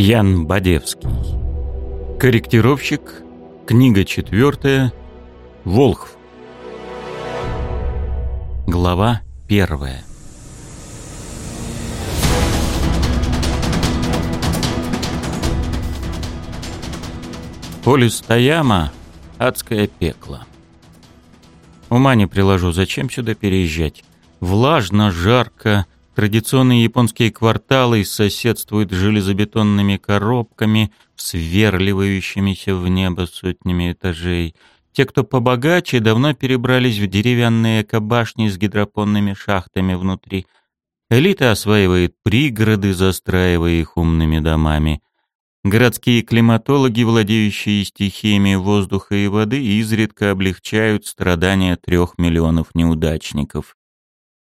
Ян Бадевский. Корректировщик. Книга четвертая. Волхв. Глава первая. Полис Таяма — адское пекло. Ума не приложу, зачем сюда переезжать? Влажно, жарко, традиционные японские кварталы соседствуют с железобетонными коробками, сверливающимися в небо сотнями этажей. Те, кто побогаче, давно перебрались в деревянные кабашни с гидропонными шахтами внутри. Элита осваивает пригороды, застраивая их умными домами. Городские климатологи, владеющие стихиями воздуха и воды, изредка облегчают страдания трех миллионов неудачников.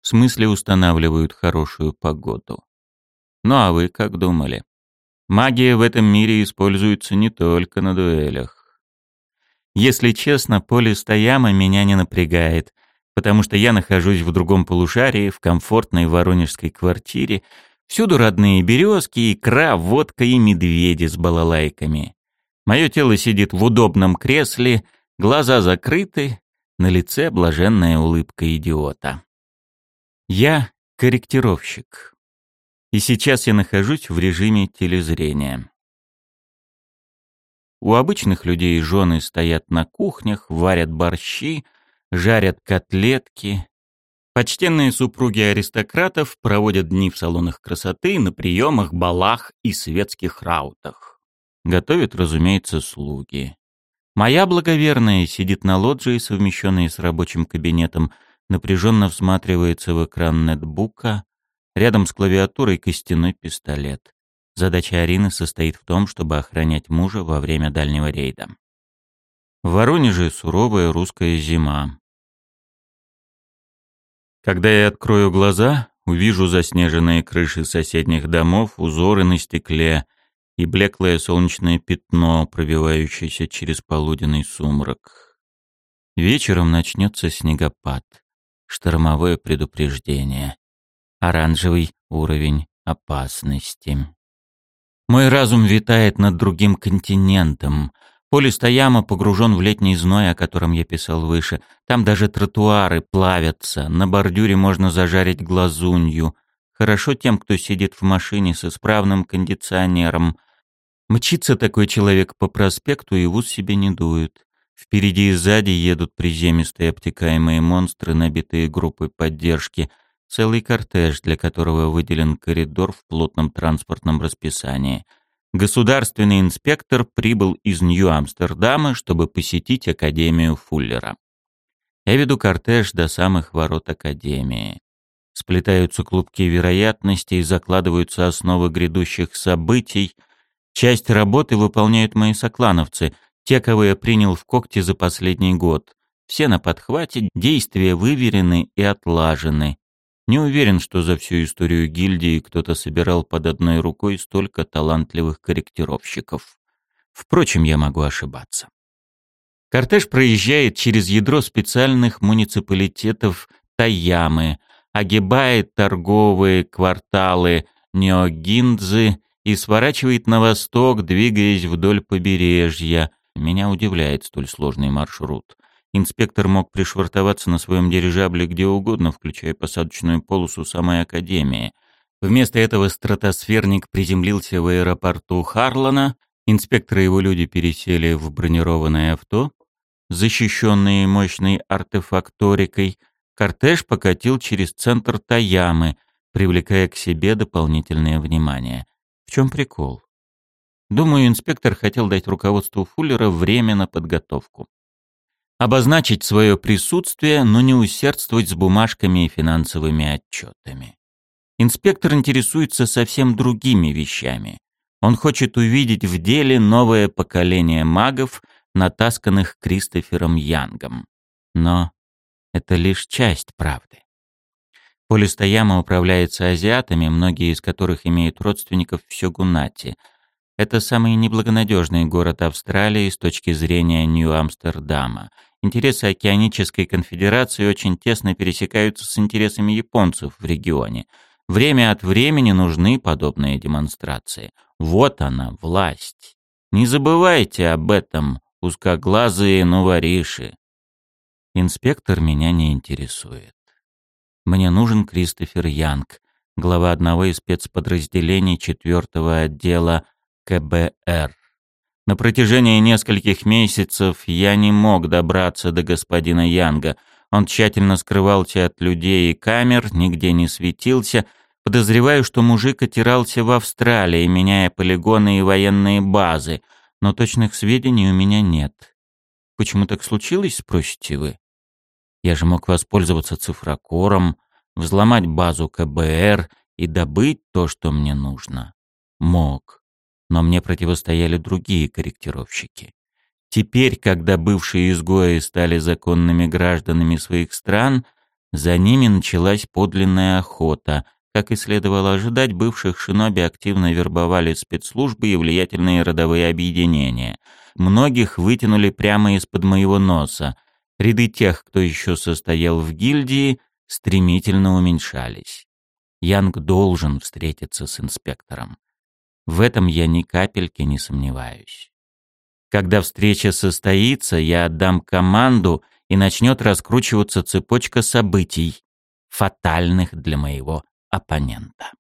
В смысле устанавливают хорошую погоду. Ну а вы как думали? Магия в этом мире используется не только на дуэлях. Если честно, поле Стояма меня не напрягает, потому что я нахожусь в другом полушарии, в комфортной воронежской квартире, Всюду родные березки, икра, водка и медведи с балалайками. Мое тело сидит в удобном кресле, глаза закрыты, на лице блаженная улыбка идиота. Я корректировщик. И сейчас я нахожусь в режиме телезрения. У обычных людей жены стоят на кухнях, варят борщи, жарят котлетки, Почтенные супруги аристократов проводят дни в салонах красоты, на приемах, балах и светских раутах. Готовят, разумеется, слуги. Моя благоверная сидит на лоджии, совмещенной с рабочим кабинетом, напряженно всматривается в экран нетбука, рядом с клавиатурой костяной пистолет. Задача Арины состоит в том, чтобы охранять мужа во время дальнего рейда. В Воронеже суровая русская зима. Когда я открою глаза, увижу заснеженные крыши соседних домов, узоры на стекле и блеклое солнечное пятно, пробивающееся через полуденный сумрак. Вечером начнется снегопад, штормовое предупреждение, оранжевый уровень опасности. Мой разум витает над другим континентом, Полис Таяма погружен в летний зной, о котором я писал выше. Там даже тротуары плавятся, на бордюре можно зажарить глазунью. Хорошо тем, кто сидит в машине с исправным кондиционером. Мчится такой человек по проспекту и в ус себе не дует. Впереди и сзади едут приземистые обтекаемые монстры, набитые группой поддержки. Целый кортеж, для которого выделен коридор в плотном транспортном расписании — государственный инспектор прибыл из Нью-Амстердама, чтобы посетить Академию Фуллера. Я веду кортеж до самых ворот Академии. Сплетаются клубки вероятностей, закладываются основы грядущих событий. Часть работы выполняют мои соклановцы, те, кого я принял в когти за последний год. Все на подхвате, действия выверены и отлажены. Не уверен, что за всю историю гильдии кто-то собирал под одной рукой столько талантливых корректировщиков. Впрочем, я могу ошибаться. Кортеж проезжает через ядро специальных муниципалитетов Таямы, огибает торговые кварталы Неогиндзы и сворачивает на восток, двигаясь вдоль побережья. Меня удивляет столь сложный маршрут. Инспектор мог пришвартоваться на своем дирижабле где угодно, включая посадочную полосу самой Академии. Вместо этого стратосферник приземлился в аэропорту Харлана, инспекторы и его люди пересели в бронированное авто, защищенные мощной артефакторикой, кортеж покатил через центр Таямы, привлекая к себе дополнительное внимание. В чем прикол? Думаю, инспектор хотел дать руководству Фуллера время на подготовку обозначить свое присутствие, но не усердствовать с бумажками и финансовыми отчетами. Инспектор интересуется совсем другими вещами. Он хочет увидеть в деле новое поколение магов, натасканных Кристофером Янгом. Но это лишь часть правды. Полистояма управляется азиатами, многие из которых имеют родственников в Сёгунате. Это самый неблагонадежный город Австралии с точки зрения Нью-Амстердама — Интересы Океанической конфедерации очень тесно пересекаются с интересами японцев в регионе. Время от времени нужны подобные демонстрации. Вот она, власть. Не забывайте об этом, узкоглазые новориши. Инспектор меня не интересует. Мне нужен Кристофер Янг, глава одного из спецподразделений четвертого отдела КБР. На протяжении нескольких месяцев я не мог добраться до господина Янга. Он тщательно скрывался от людей и камер, нигде не светился. Подозреваю, что мужик отирался в Австралии, меняя полигоны и военные базы, но точных сведений у меня нет. Почему так случилось, спросите вы? Я же мог воспользоваться цифрокором, взломать базу КБР и добыть то, что мне нужно. Мог. Но мне противостояли другие корректировщики. Теперь, когда бывшие изгои стали законными гражданами своих стран, за ними началась подлинная охота. Как и следовало ожидать, бывших шиноби активно вербовали спецслужбы и влиятельные родовые объединения. Многих вытянули прямо из-под моего носа — Ряды тех, кто еще состоял в гильдии, стремительно уменьшались. Янг должен встретиться с инспектором. В этом я ни капельки не сомневаюсь. Когда встреча состоится, я отдам команду, и начнет раскручиваться цепочка событий, фатальных для моего оппонента.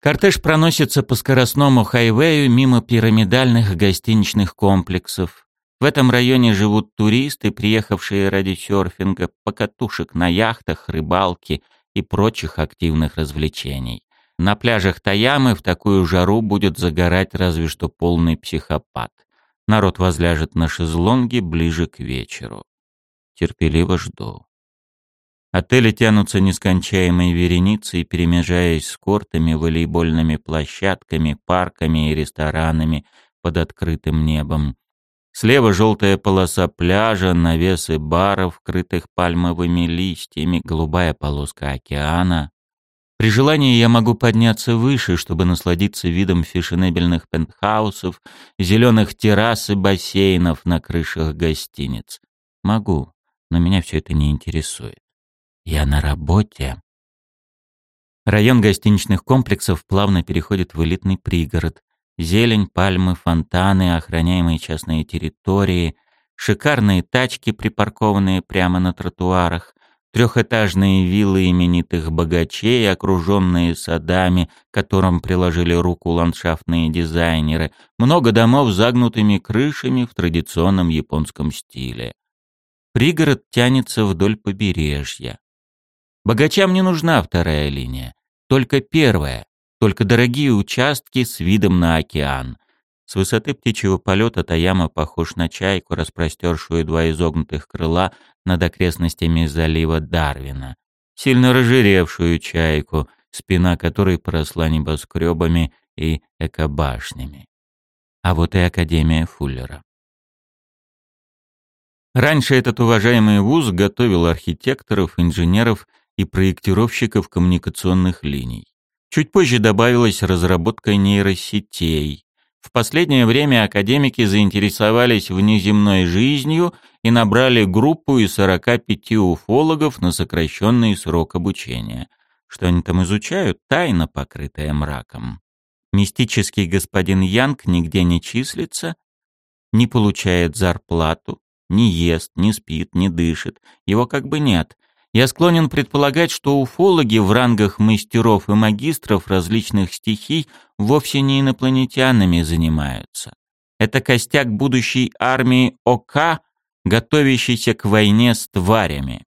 Кортеж проносится по скоростному хайвею мимо пирамидальных гостиничных комплексов, в этом районе живут туристы, приехавшие ради серфинга, покатушек на яхтах, рыбалки и прочих активных развлечений. На пляжах Таямы в такую жару будет загорать разве что полный психопат. Народ возляжет на шезлонге ближе к вечеру. Терпеливо жду. Отели тянутся нескончаемой вереницей, перемежаясь с кортами, волейбольными площадками, парками и ресторанами под открытым небом. Слева желтая полоса пляжа, навесы баров, крытых пальмовыми листьями, голубая полоска океана. При желании я могу подняться выше, чтобы насладиться видом фешенебельных пентхаусов, зеленых террас и бассейнов на крышах гостиниц. Могу, но меня все это не интересует. Я на работе. Район гостиничных комплексов плавно переходит в элитный пригород, Зелень, пальмы, фонтаны, охраняемые частные территории, шикарные тачки, припаркованные прямо на тротуарах, трехэтажные виллы именитых богачей, окруженные садами, которым приложили руку ландшафтные дизайнеры, много домов с загнутыми крышами в традиционном японском стиле. Пригород тянется вдоль побережья. Богачам не нужна вторая линия, только первая, только дорогие участки с видом на океан. С высоты птичьего полета Таяма похож на чайку, распростершую два изогнутых крыла над окрестностями залива Дарвина. Сильно разжиревшую чайку, спина которой поросла небоскребами и экобашнями. А вот и Академия Фуллера. Раньше этот уважаемый вуз готовил архитекторов, инженеров и проектировщиков коммуникационных линий. Чуть позже добавилась разработка нейросетей. В последнее время академики заинтересовались внеземной жизнью и набрали группу из 45 уфологов на сокращенный срок обучения. Что они там изучают, тайна, покрытая мраком. Мистический господин Янг нигде не числится, не получает зарплату, не ест, не спит, не дышит. Его как бы нет. Я склонен предполагать, что уфологи в рангах мастеров и магистров различных стихий вовсе не инопланетянами занимаются. Это костяк будущей армии ОК, готовящейся к войне с тварями.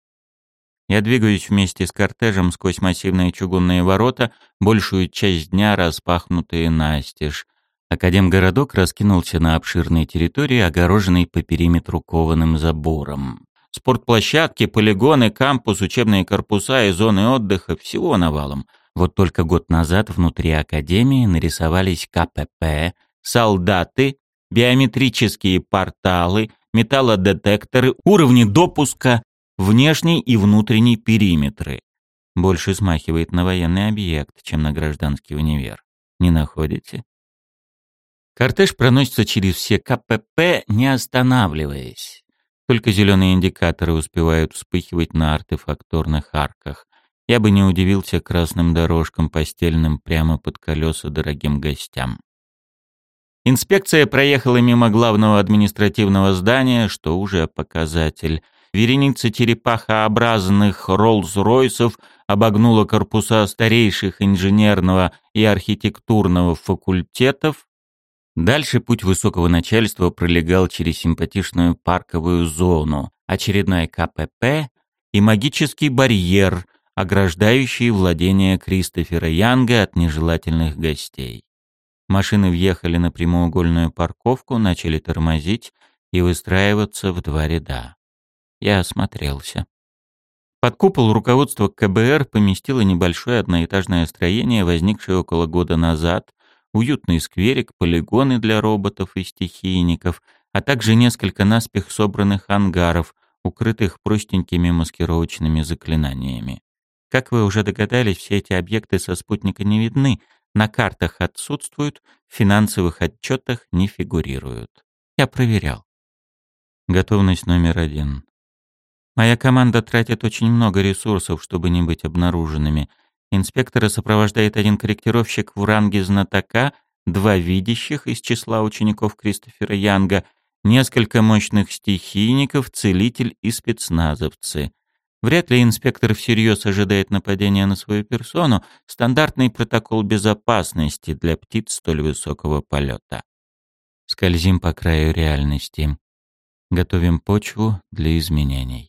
Я двигаюсь вместе с кортежем сквозь массивные чугунные ворота, большую часть дня распахнутые настежь. Академгородок раскинулся на обширной территории, огороженной по периметру кованым забором. Спортплощадки, полигоны, кампус, учебные корпуса и зоны отдыха – всего навалом. Вот только год назад внутри Академии нарисовались КПП, солдаты, биометрические порталы, металлодетекторы, уровни допуска, внешний и внутренний периметры. Больше смахивает на военный объект, чем на гражданский универ. Не находите? Кортеж проносится через все КПП, не останавливаясь. Только зеленые индикаторы успевают вспыхивать на артефакторных арках. я бы не удивился красным дорожкам, постельным прямо под колеса дорогим гостям. Инспекция проехала мимо главного административного здания, что уже показатель. Вереница черепахообразных Роллс-Ройсов обогнула корпуса старейших инженерного и архитектурного факультетов. Дальше путь высокого начальства пролегал через симпатичную парковую зону, очередной КПП и магический барьер, ограждающий владение Кристофера Янга от нежелательных гостей. Машины въехали на прямоугольную парковку, начали тормозить и выстраиваться в два ряда. Я осмотрелся. Под купол руководство КБР поместило небольшое одноэтажное строение, возникшее около года назад, уютный скверик, полигоны для роботов и стихийников, а также несколько наспех собранных ангаров, укрытых простенькими маскировочными заклинаниями. Как вы уже догадались, все эти объекты со спутника не видны, на картах отсутствуют, в финансовых отчетах не фигурируют. Я проверял. Готовность номер один. Моя команда тратит очень много ресурсов, чтобы не быть обнаруженными. Инспектора сопровождает один корректировщик в ранге знатока, два видящих из числа учеников Кристофера Янга, несколько мощных стихийников, целитель и спецназовцы. Вряд ли инспектор всерьез ожидает нападения на свою персону, стандартный протокол безопасности для птиц столь высокого полета. Скользим по краю реальности. Готовим почву для изменений.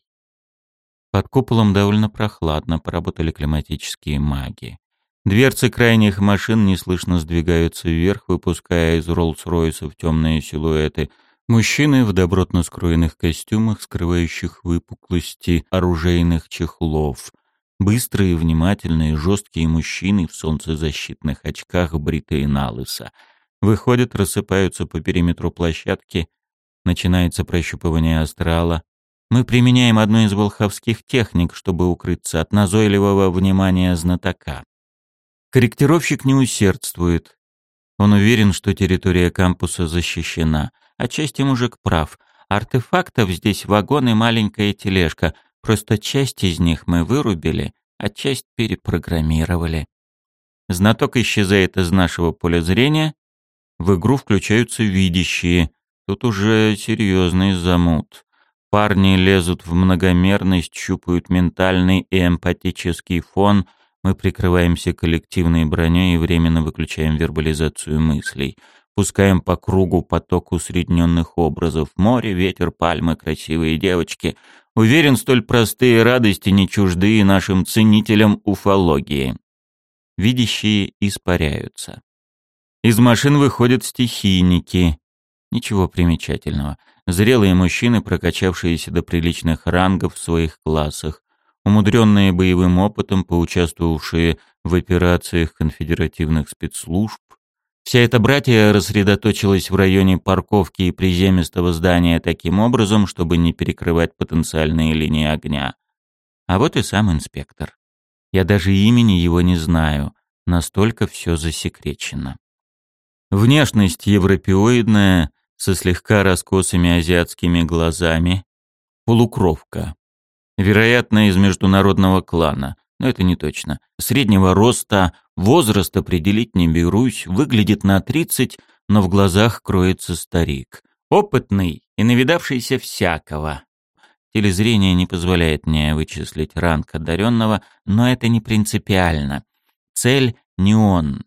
Под куполом довольно прохладно, поработали климатические маги. Дверцы крайних машин неслышно сдвигаются вверх, выпуская из Роллс-Ройсов темные силуэты. Мужчины в добротно скроенных костюмах, скрывающих выпуклости оружейных чехлов. Быстрые, внимательные, жесткие мужчины в солнцезащитных очках, бритые на лысо. Выходят, рассыпаются по периметру площадки. Начинается прощупывание астрала. Мы применяем одну из волховских техник, чтобы укрыться от назойливого внимания знатока. Корректировщик не усердствует. Он уверен, что территория кампуса защищена. Отчасти мужик прав. Артефактов здесь вагон и маленькая тележка. Просто часть из них мы вырубили, а часть перепрограммировали. Знаток исчезает из нашего поля зрения. В игру включаются видящие. Тут уже серьезный замут. Парни лезут в многомерность, щупают ментальный и эмпатический фон. Мы прикрываемся коллективной броней и временно выключаем вербализацию мыслей. Пускаем по кругу поток усредненных образов. Море, ветер, пальмы, красивые девочки. Уверен, столь простые радости не чужды нашим ценителям уфологии. Видящие испаряются. Из машин выходят стихийники. Ничего примечательного. Зрелые мужчины, прокачавшиеся до приличных рангов в своих классах, умудренные боевым опытом, поучаствовавшие в операциях конфедеративных спецслужб. Вся эта братья рассредоточилась в районе парковки и приземистого здания таким образом, чтобы не перекрывать потенциальные линии огня. А вот и сам инспектор. Я даже имени его не знаю, настолько все засекречено. Внешность европеоидная, со слегка раскосыми азиатскими глазами, полукровка. Вероятно, из международного клана, но это не точно. Среднего роста, возраст определить не берусь, выглядит на 30, но в глазах кроется старик. Опытный и навидавшийся всякого. Телезрение не позволяет мне вычислить ранг одаренного, но это не принципиально. Цель не он,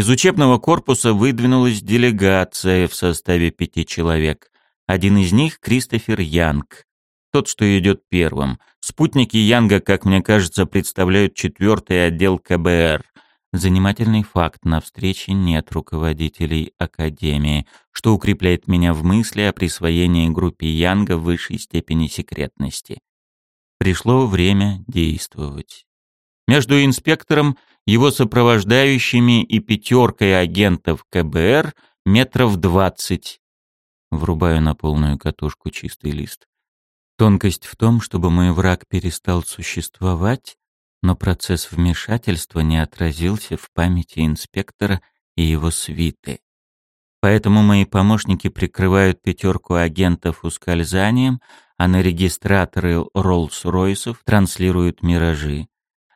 из учебного корпуса выдвинулась делегация в составе пяти человек. Один из них — Кристофер Янг, тот, что идет первым. Спутники Янга, как мне кажется, представляют четвертый отдел КБР. Занимательный факт, на встрече нет руководителей Академии, что укрепляет меня в мысли о присвоении группе Янга высшей степени секретности. Пришло время действовать. Между инспектором его сопровождающими и пятеркой агентов КБР метров двадцать. Врубаю на полную катушку чистый лист. Тонкость в том, чтобы мой враг перестал существовать, но процесс вмешательства не отразился в памяти инспектора и его свиты. Поэтому мои помощники прикрывают пятерку агентов ускользанием, а на регистраторы Роллс-Ройсов транслируют миражи.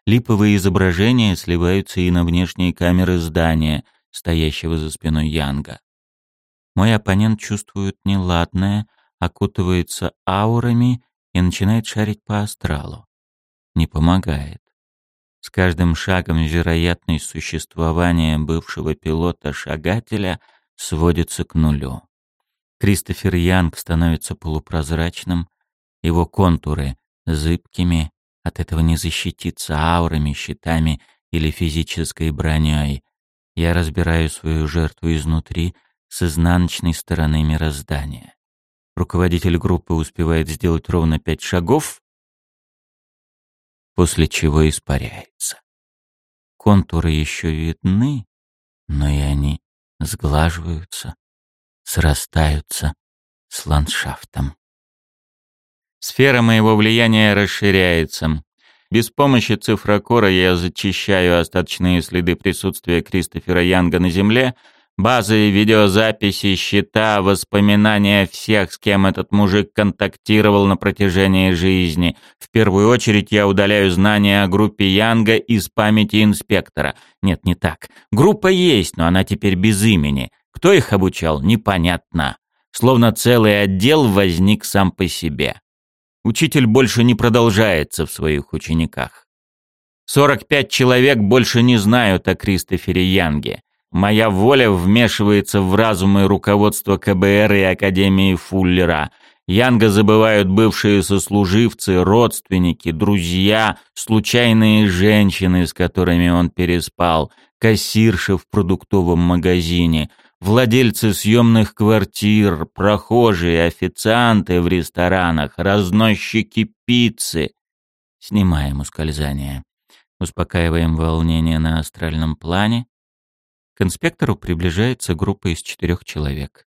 Липовые изображения сливаются и на внешние камеры здания, стоящего за спиной Янга. Мой оппонент чувствует неладное, окутывается аурами и начинает шарить по астралу. Не помогает. С каждым шагом вероятность существования бывшего пилота-шагателя сводится к нулю. Кристофер Янг становится полупрозрачным, его контуры зыбкими, от этого не защититься аурами, щитами или физической броней. Я разбираю свою жертву изнутри, с изнаночной стороны мироздания. Руководитель группы успевает сделать ровно пять шагов, после чего испаряется. Контуры еще видны, но и они сглаживаются, срастаются с ландшафтом. Сфера моего влияния расширяется. Без помощи цифрокора я зачищаю остаточные следы присутствия Кристофера Янга на Земле, Базы, видеозаписи, счета, воспоминания всех, с кем этот мужик контактировал на протяжении жизни. В первую очередь я удаляю знания о группе Янга из памяти инспектора. Нет, не так. Группа есть, но она теперь без имени. Кто их обучал, непонятно. Словно целый отдел возник сам по себе. Учитель больше не продолжается в своих учениках. 45 человек больше не знают о Кристофере Янге. Моя воля вмешивается в разум и руководство КБР и Академии Фуллера. Янга забывают бывшие сослуживцы, родственники, друзья, случайные женщины, с которыми он переспал, кассирши в продуктовом магазине, владельцы съемных квартир, прохожие, официанты в ресторанах, разносчики пиццы. Снимаем ускользание. Успокаиваем волнение на астральном плане, к инспектору приближается группа из четырех человек.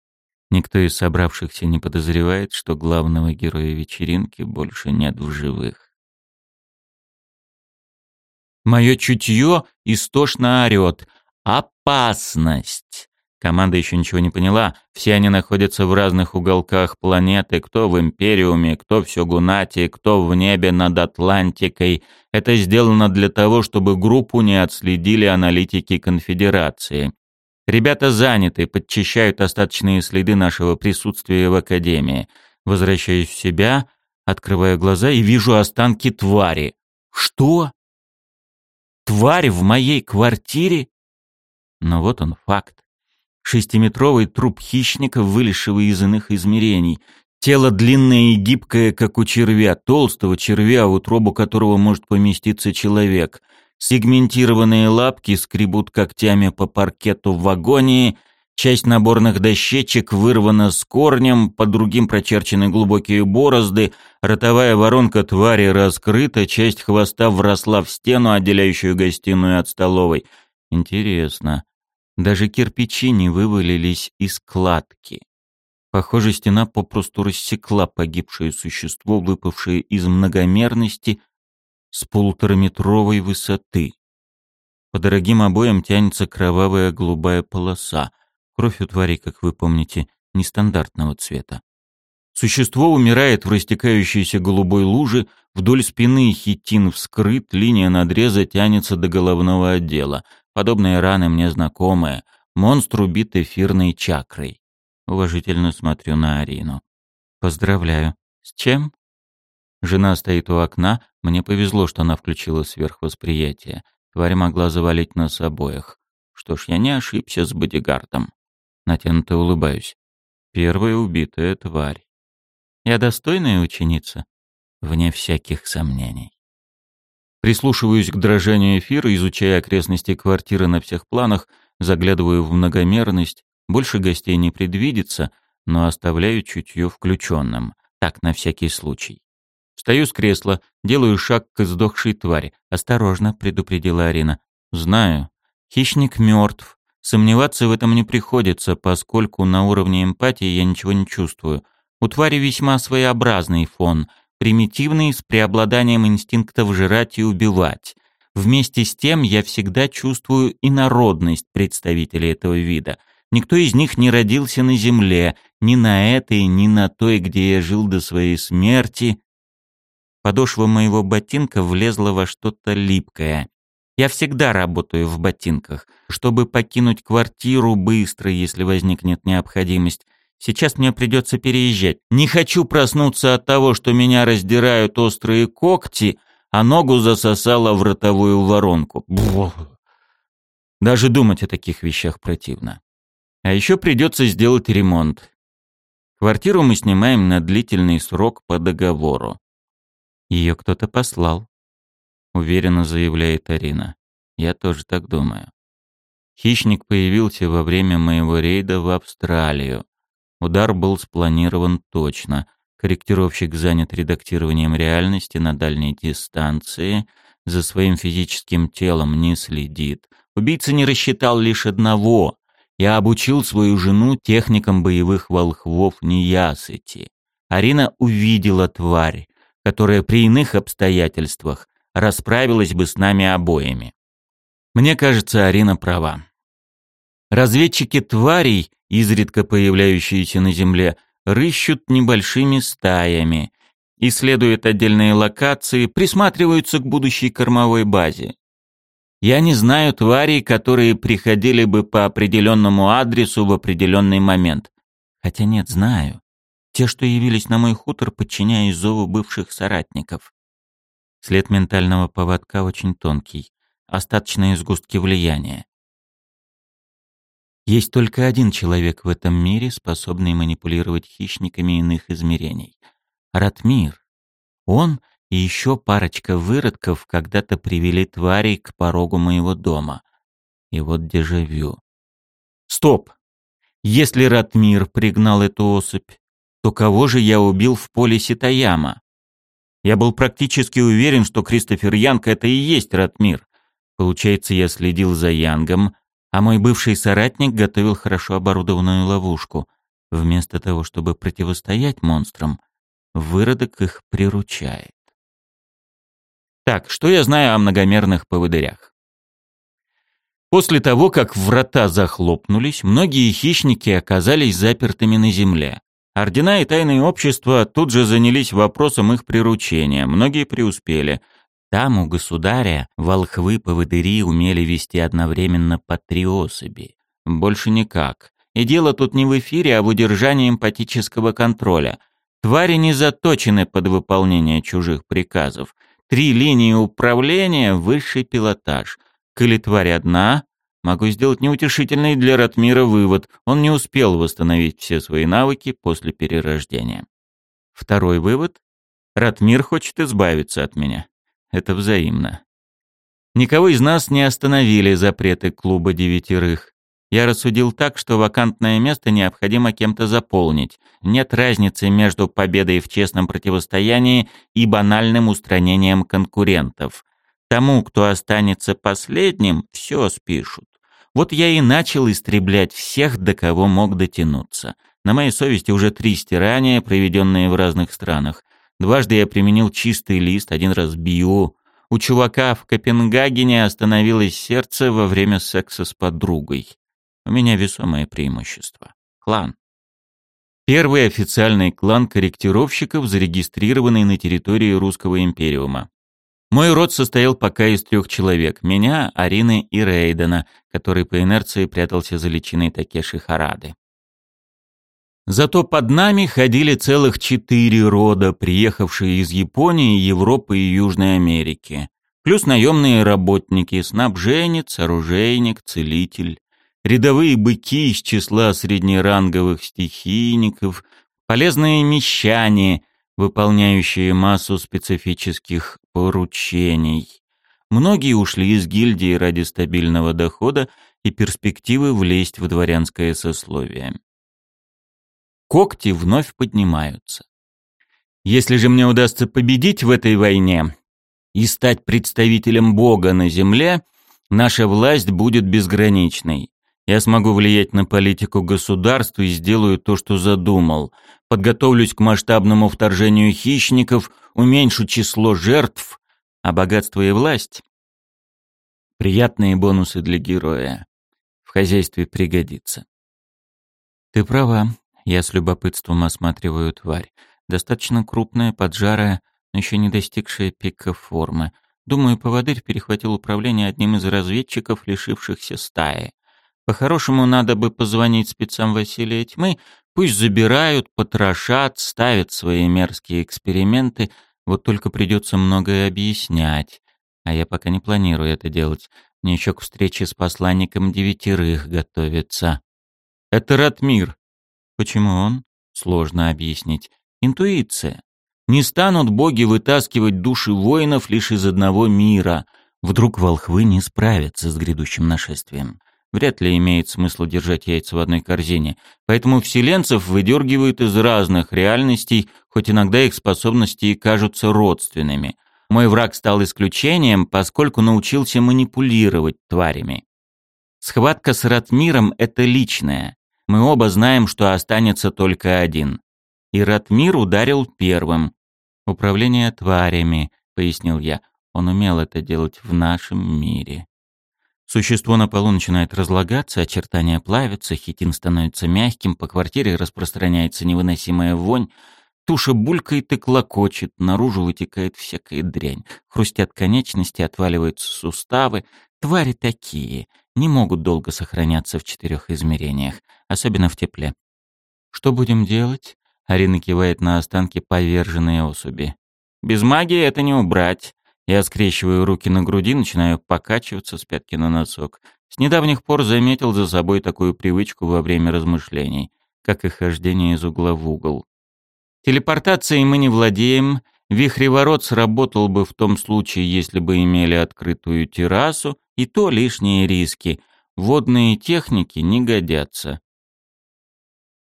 Никто из собравшихся не подозревает, что главного героя вечеринки больше нет в живых. Мое чутье истошно орет. «Опасность!» Команда еще ничего не поняла. Все они находятся в разных уголках планеты. Кто в Империуме, кто в Сёгунате, кто в небе над Атлантикой. Это сделано для того, чтобы группу не отследили аналитики Конфедерации. Ребята заняты, подчищают остаточные следы нашего присутствия в Академии. Возвращаюсь в себя, открываю глаза и вижу останки твари. Что? Тварь в моей квартире? Но вот он факт. Шестиметровый труп хищника, вылезшего из иных измерений. Тело длинное и гибкое, как у червя, толстого червя, в утробу которого может поместиться человек. Сегментированные лапки скребут когтями по паркету в вагоне, часть наборных дощечек вырвана с корнем, по другим прочерчены глубокие борозды, ротовая воронка твари раскрыта, часть хвоста вросла в стену, отделяющую гостиную от столовой. Интересно. Даже кирпичи не вывалились из кладки. Похоже, стена попросту рассекла погибшее существо, выпавшее из многомерности с полутораметровой высоты. По дорогим обоям тянется кровавая голубая полоса. Кровь у твари, как вы помните, нестандартного цвета. Существо умирает в растекающейся голубой луже, вдоль спины хитин вскрыт, линия надреза тянется до головного отдела. Подобные раны мне знакомы. Монстр убит эфирной чакрой. Уважительно смотрю на Арину. Поздравляю. С чем? Жена стоит у окна. Мне повезло, что она включила сверхвосприятие. Тварь могла завалить нас обоих. Что ж, я не ошибся с бодигардом. Натянуто улыбаюсь. Первая убитая тварь. Я достойная ученица? Вне всяких сомнений. Прислушиваюсь к дрожанию эфира, изучая окрестности квартиры на всех планах, заглядываю в многомерность. Больше гостей не предвидится, но оставляю чутье включенным. Так, на всякий случай. Встаю с кресла, делаю шаг к сдохшей твари. «Осторожно», — предупредила Арина. «Знаю. Хищник мертв. Сомневаться в этом не приходится, поскольку на уровне эмпатии я ничего не чувствую. У твари весьма своеобразный фон — примитивный, с преобладанием инстинктов жрать и убивать. Вместе с тем я всегда чувствую инородность представителей этого вида. Никто из них не родился на земле, ни на этой, ни на той, где я жил до своей смерти. Подошва моего ботинка влезла во что-то липкое. Я всегда работаю в ботинках, чтобы покинуть квартиру быстро, если возникнет необходимость. Сейчас мне придется переезжать. Не хочу проснуться от того, что меня раздирают острые когти, а ногу засосало в ротовую воронку. Бу. Даже думать о таких вещах противно. А еще придется сделать ремонт. Квартиру мы снимаем на длительный срок по договору. Ее кто-то послал уверенно заявляет Арина. Я тоже так думаю. Хищник появился во время моего рейда в Австралию. Удар был спланирован точно. Корректировщик занят редактированием реальности на дальней дистанции, за своим физическим телом не следит. Убийца не рассчитал лишь одного. Я обучил свою жену техникам боевых волхвов неясыти. Арина увидела тварь, которая при иных обстоятельствах расправилась бы с нами обоими. Мне кажется, Арина права. Разведчики тварей, изредка появляющиеся на Земле, рыщут небольшими стаями, исследуют отдельные локации, присматриваются к будущей кормовой базе. Я не знаю тварей, которые приходили бы по определенному адресу в определенный момент. Хотя нет, знаю. Те, что явились на мой хутор, подчиняясь зову бывших соратников. След ментального поводка очень тонкий, остаточные сгустки влияния. Есть только один человек в этом мире, способный манипулировать хищниками иных измерений. Ратмир. Он и еще парочка выродков когда-то привели тварей к порогу моего дома. И вот дежавю. Стоп! Если Ратмир пригнал эту особь, то кого же я убил в поле Ситаяма? Я был практически уверен, что Кристофер Янг — это и есть Ратмир. Получается, я следил за Янгом, а мой бывший соратник готовил хорошо оборудованную ловушку. Вместо того, чтобы противостоять монстрам, выродок их приручает. Так, что я знаю о многомерных поводырях? После того, как врата захлопнулись, многие хищники оказались запертыми на земле. Ордена и тайные общества тут же занялись вопросом их приручения, многие преуспели. Там у государя волхвы-поводыри умели вести одновременно по три особи. Больше никак. И дело тут не в эфире, а в удержании эмпатического контроля. Твари не заточены под выполнение чужих приказов. Три линии управления — высший пилотаж. Коли тварь одна, Могу сделать неутешительный для Ратмира вывод. Он не успел восстановить все свои навыки после перерождения. Второй вывод. Ратмир хочет избавиться от меня. Это взаимно. Никого из нас не остановили запреты клуба девятерых. Я рассудил так, что вакантное место необходимо кем-то заполнить. Нет разницы между победой в честном противостоянии и банальным устранением конкурентов. Тому, кто останется последним, все спишут. Вот я и начал истреблять всех, до кого мог дотянуться. На моей совести уже три стирания, проведенные в разных странах. Дважды я применил чистый лист, один раз био. У чувака в Копенгагене остановилось сердце во время секса с подругой. У меня весомое преимущество. Клан. Первый официальный клан корректировщиков, зарегистрированный на территории Русского империума. Мой род состоял пока из трех человек. Меня, Арины и Рейдена, который по инерции прятался за личиной Такеши Харады. Зато под нами ходили целых четыре рода, приехавшие из Японии, Европы и Южной Америки. Плюс наемные работники, снабженец, оружейник, целитель. Рядовые быки из числа среднеранговых стихийников, полезные мещане — выполняющие массу специфических поручений. Многие ушли из гильдии ради стабильного дохода и перспективы влезть в дворянское сословие. Когти вновь поднимаются. Если же мне удастся победить в этой войне и стать представителем Бога на земле, наша власть будет безграничной. Я смогу влиять на политику государства и сделаю то, что задумал. Подготовлюсь к масштабному вторжению хищников, уменьшу число жертв, а богатство и власть — приятные бонусы для героя. В хозяйстве пригодится. Ты права. Я с любопытством осматриваю тварь. Достаточно крупная, поджарая, но еще не достигшая пика формы. Думаю, поводырь перехватил управление одним из разведчиков, лишившихся стаи. По-хорошему, надо бы позвонить спецам Василия Тьмы, пусть забирают, потрошат, ставят свои мерзкие эксперименты, вот только придется многое объяснять. А я пока не планирую это делать. Мне еще к встрече с посланником девятерых готовиться. Это Ратмир. Почему он? Сложно объяснить. Интуиция. Не станут боги вытаскивать души воинов лишь из одного мира. Вдруг волхвы не справятся с грядущим нашествием. Вряд ли имеет смысл держать яйца в одной корзине. Поэтому вселенцев выдергивают из разных реальностей, хоть иногда их способности и кажутся родственными. Мой враг стал исключением, поскольку научился манипулировать тварями. Схватка с Ратмиром — это личное. Мы оба знаем, что останется только один. И Ратмир ударил первым. «Управление тварями», — пояснил я. Он умел это делать в нашем мире. Существо на полу начинает разлагаться, очертания плавятся, хитин становится мягким, по квартире распространяется невыносимая вонь, туша булькает и клокочет, наружу вытекает всякая дрянь, хрустят конечности, отваливаются суставы. Твари такие, не могут долго сохраняться в четырех измерениях, особенно в тепле. «Что будем делать?» — Арина кивает на останки поверженной особи. «Без магии это не убрать. Я скрещиваю руки на груди, начинаю покачиваться с пятки на носок. С недавних пор заметил за собой такую привычку во время размышлений, как и хождение из угла в угол. Телепортацией мы не владеем. Вихреворот сработал бы в том случае, если бы имели открытую террасу, и то лишние риски. Водные техники не годятся.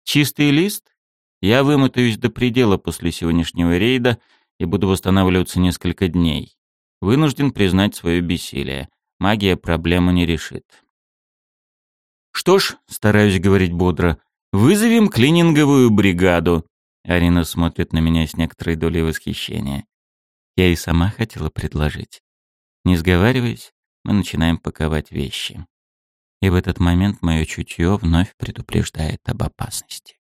Чистый лист? Я вымотаюсь до предела после сегодняшнего рейда и буду восстанавливаться несколько дней. Вынужден признать свое бессилие. Магия проблему не решит. Что ж, стараюсь говорить бодро, вызовем клининговую бригаду. Арина смотрит на меня с некоторой долей восхищения. Я и сама хотела предложить. Не сговариваясь, мы начинаем паковать вещи. И в этот момент мое чутье вновь предупреждает об опасности.